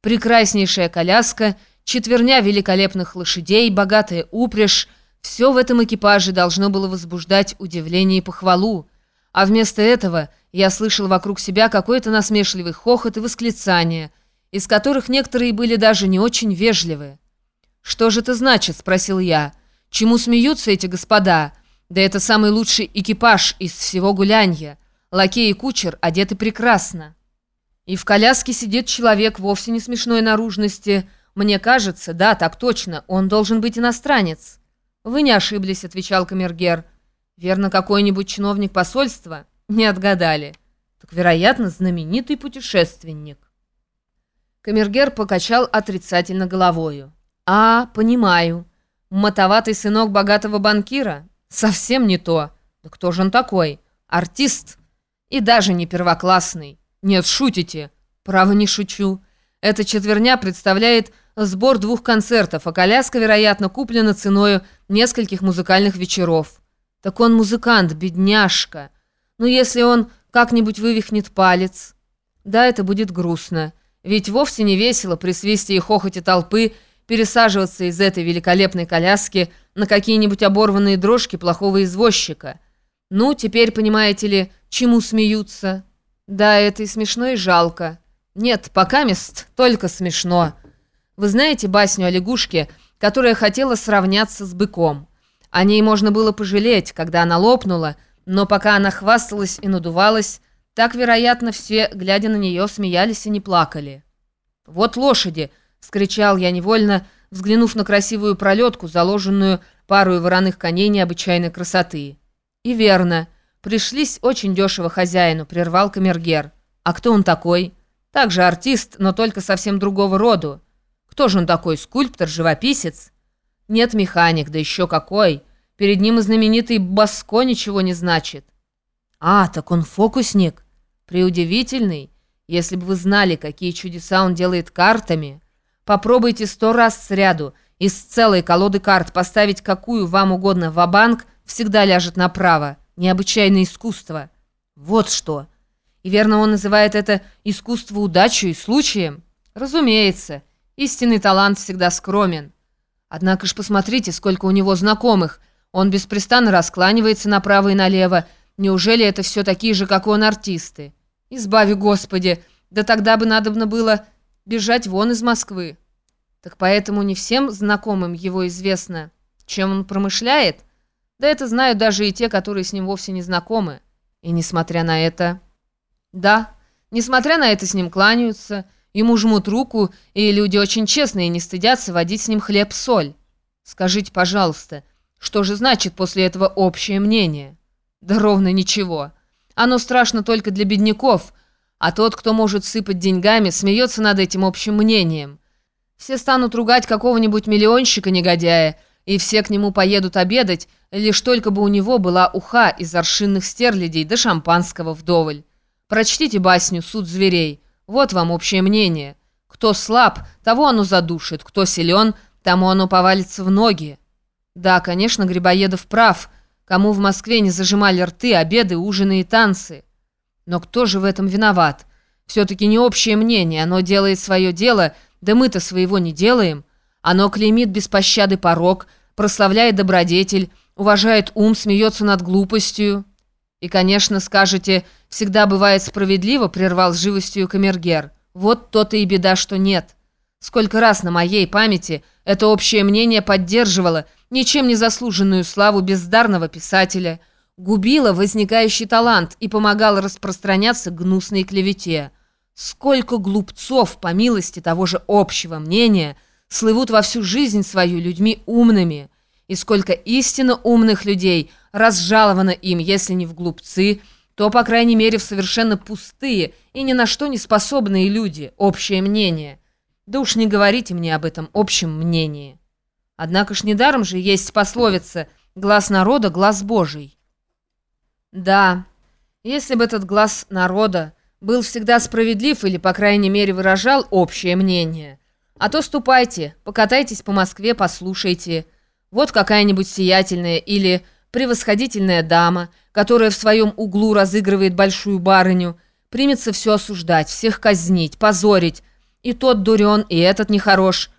Прекраснейшая коляска, четверня великолепных лошадей, богатая упряжь — все в этом экипаже должно было возбуждать удивление и похвалу. А вместо этого я слышал вокруг себя какой-то насмешливый хохот и восклицания, из которых некоторые были даже не очень вежливы. «Что же это значит?» — спросил я. «Чему смеются эти господа? Да это самый лучший экипаж из всего гулянья. Лакей и кучер одеты прекрасно. И в коляске сидит человек вовсе не смешной наружности. Мне кажется, да, так точно, он должен быть иностранец». «Вы не ошиблись», — отвечал камергер. «Верно, какой-нибудь чиновник посольства?» «Не отгадали». «Так, вероятно, знаменитый путешественник». Камергер покачал отрицательно головою. «А, понимаю. Мотоватый сынок богатого банкира? Совсем не то. Да кто же он такой? Артист? И даже не первоклассный. Нет, шутите. Право не шучу. Эта четверня представляет сбор двух концертов, а коляска, вероятно, куплена ценою нескольких музыкальных вечеров. Так он музыкант, бедняжка. Но если он как-нибудь вывихнет палец... Да, это будет грустно. Ведь вовсе не весело при свисте и хохоте толпы пересаживаться из этой великолепной коляски на какие-нибудь оборванные дрожки плохого извозчика. Ну, теперь, понимаете ли, чему смеются? Да, это и смешно, и жалко. Нет, пока мест только смешно. Вы знаете басню о лягушке, которая хотела сравняться с быком? О ней можно было пожалеть, когда она лопнула, но пока она хвасталась и надувалась, так, вероятно, все, глядя на нее, смеялись и не плакали. «Вот лошади!» — вскричал я невольно, взглянув на красивую пролетку, заложенную пару вороных коней необычайной красоты. «И верно. Пришлись очень дешево хозяину», — прервал камергер. «А кто он такой?» «Также артист, но только совсем другого роду. Кто же он такой, скульптор, живописец?» «Нет, механик, да еще какой. Перед ним и знаменитый Баско ничего не значит». «А, так он фокусник. Преудивительный. Если бы вы знали, какие чудеса он делает картами». Попробуйте сто раз сряду из целой колоды карт поставить какую вам угодно в банк всегда ляжет направо. Необычайное искусство. Вот что. И верно он называет это искусство удачей случаем? Разумеется. Истинный талант всегда скромен. Однако ж посмотрите, сколько у него знакомых. Он беспрестанно раскланивается направо и налево. Неужели это все такие же, как он, артисты? Избави, Господи! Да тогда бы надобно было бежать вон из Москвы. Так поэтому не всем знакомым его известно, чем он промышляет. Да это знают даже и те, которые с ним вовсе не знакомы. И несмотря на это... Да, несмотря на это с ним кланяются, ему жмут руку, и люди очень честные не стыдятся водить с ним хлеб-соль. Скажите, пожалуйста, что же значит после этого общее мнение? Да ровно ничего. Оно страшно только для бедняков, а тот, кто может сыпать деньгами, смеется над этим общим мнением. Все станут ругать какого-нибудь миллионщика-негодяя, и все к нему поедут обедать, лишь только бы у него была уха из аршинных стерлядей да шампанского вдоволь. Прочтите басню «Суд зверей». Вот вам общее мнение. Кто слаб, того оно задушит, кто силен, тому оно повалится в ноги. Да, конечно, Грибоедов прав. Кому в Москве не зажимали рты, обеды, ужины и танцы. Но кто же в этом виноват? Все-таки не общее мнение, оно делает свое дело – да мы-то своего не делаем. Оно клеймит без пощады порог, прославляет добродетель, уважает ум, смеется над глупостью. И, конечно, скажете, всегда бывает справедливо, прервал живостью камергер. Вот то-то и беда, что нет. Сколько раз на моей памяти это общее мнение поддерживало ничем не заслуженную славу бездарного писателя, губило возникающий талант и помогало распространяться гнусной клевете. Сколько глупцов, по милости того же общего мнения, слывут во всю жизнь свою людьми умными, и сколько истинно умных людей разжаловано им, если не в глупцы, то, по крайней мере, в совершенно пустые и ни на что не способные люди, общее мнение. Да уж не говорите мне об этом общем мнении. Однако ж недаром же есть пословица «глаз народа, глаз Божий». Да, если бы этот глаз народа был всегда справедлив или, по крайней мере, выражал общее мнение. А то ступайте, покатайтесь по Москве, послушайте. Вот какая-нибудь сиятельная или превосходительная дама, которая в своем углу разыгрывает большую барыню, примется все осуждать, всех казнить, позорить, И тот дурен, и этот нехорош.